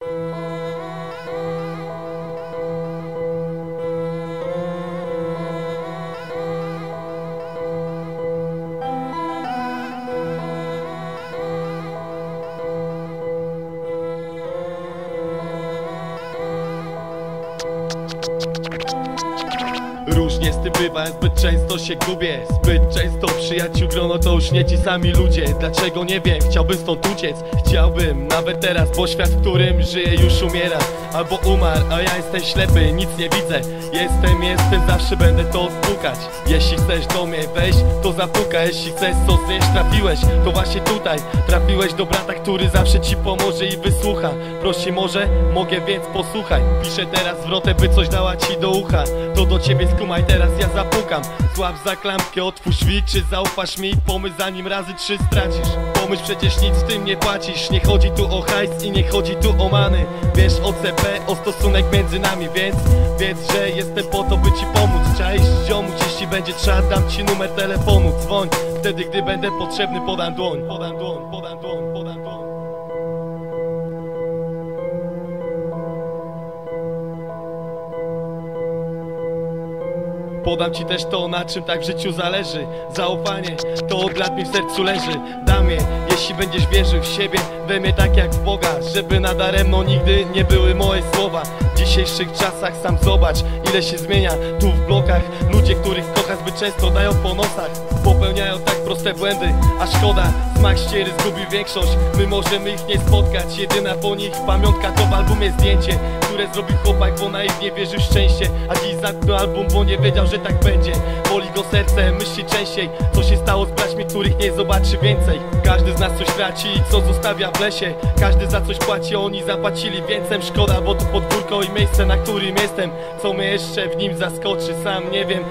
you. Różnie z tym bywa, zbyt często się gubię. Zbyt często przyjaciół grono to już nie ci sami ludzie. Dlaczego nie wiem, chciałbym stąd uciec. Chciałbym nawet teraz, bo świat, w którym żyję już umiera. Albo umarł, a ja jestem ślepy, nic nie widzę. Jestem, jestem, zawsze będę to spukać Jeśli chcesz do mnie wejść, to zapuka. Jeśli chcesz co znieść, trafiłeś. To właśnie tutaj, trafiłeś do brata, który zawsze ci pomoże i wysłucha. Prosi może, mogę więc posłuchaj. Piszę teraz zwrotę, by coś dała ci do ucha. To do ciebie skumaj, teraz ja zapukam. Złap za klamkę, otwórz drzwi, czy zaufasz mi? Pomyśl zanim razy trzy stracisz. Pomyśl, przecież nic w tym nie płacisz. Nie chodzi tu o hajs i nie chodzi tu o many. Wiesz o CP, o stosunek między nami, więc Wiedz, że jestem po to, by ci pomóc. Cześć, ziomuć, jeśli będzie trzeba, dam ci numer telefonu. Dzwoń, wtedy gdy będę potrzebny, podam dłoń. Podam dłoń, podam dłoń, podam dłoń Podam ci też to, na czym tak w życiu zależy. Zaufanie, to od lat mi w sercu leży. Dam je, jeśli będziesz wierzył w siebie. We mnie tak jak w Boga Żeby nadaremno nigdy nie były moje słowa. W dzisiejszych czasach sam zobacz Ile się zmienia tu w blokach Ludzie, których kochasz zbyt często dają po nosach Popełniają tak proste błędy A szkoda, smak ściery zgubi większość. My możemy ich nie spotkać. Jedyna po nich pamiątka to w albumie zdjęcie Które zrobił chłopak, bo naiwnie wierzył w szczęście. A dziś zamknął album, bo nie wiedział, że tak będzie. Boli go serce, myśli częściej. Co się stało z braćmi, których nie zobaczy więcej? Każdy z nas coś traci i co zostawia w lesie. Każdy za coś płaci, oni zapłacili więcej. Szkoda, bo to podwórko i miejsce, na którym jestem. Co mnie jeszcze w nim zaskoczy, sam nie wiem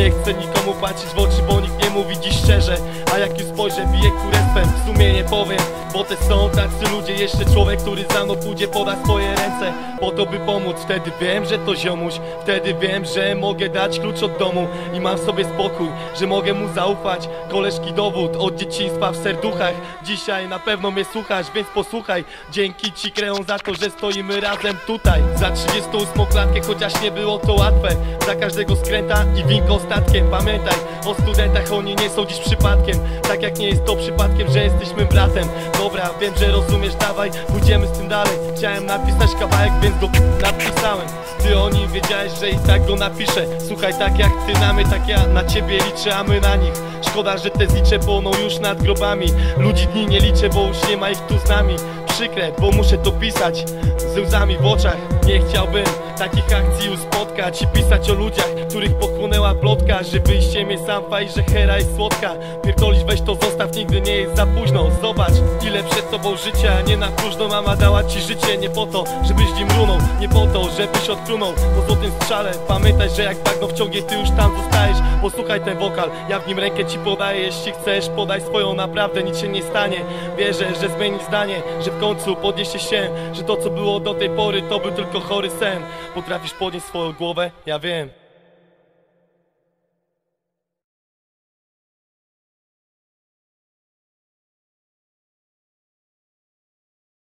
Nie chcę nikomu patrzeć w oczy, bo nikt nie mówi dziś szczerze. A jak już spojrzę, bije kurestwem W sumie nie powiem, bo też są tacy ludzie Jeszcze człowiek, który za mną pójdzie, poda swoje ręce. Po to, by pomóc, wtedy wiem, że to ziomuś. Wtedy wiem, że mogę dać klucz od domu. I mam w sobie spokój, że mogę mu zaufać. Koleżki dowód od dzieciństwa w serduchach. Dzisiaj na pewno mnie słuchasz, więc posłuchaj. Dzięki ci kreą za to, że stoimy razem tutaj. Za 38 klatkę, chociaż nie było to łatwe. Za każdego skręta i winko statkiem. Pamiętaj o studentach, oni nie są dziś przypadkiem. Tak jak nie jest to przypadkiem, że jesteśmy bratem. Dobra, wiem, że rozumiesz, dawaj, pójdziemy z tym dalej. Chciałem napisać kawałek, więc go napisałem. Ty o nim wiedziałeś, że i tak go napiszę. Słuchaj, tak jak ty na mnie, tak ja na ciebie liczę, a my na nich. Szkoda, że te zlicze płoną już nad grobami. Ludzi dni nie liczę, bo już nie ma ich tu z nami. Przykre, bo muszę to pisać z łzami w oczach Nie chciałbym takich akcji już spotkać I pisać o ludziach, których pochłonęła plotka Że wyjście mnie sam faj, że hera jest słodka. Pierdolić weź to zostaw, nigdy nie jest za późno. Zobacz, ile przed tobą życia Nie na próżno mama dała ci życie Nie po to, żebyś nim runął Nie po to, żebyś odfrunął po złotym strzale Pamiętaj, że jak bagno wciągnie, ty już tam zostajesz. Posłuchaj ten wokal, ja w nim rękę ci podaję. Jeśli chcesz, podaj swoją naprawdę, nic się nie stanie. Wierzę, że zmieni zdanie, że w końcu podniesie się Że to co było do tej pory, to był tylko chory sen Potrafisz podnieść swoją głowę? Ja wiem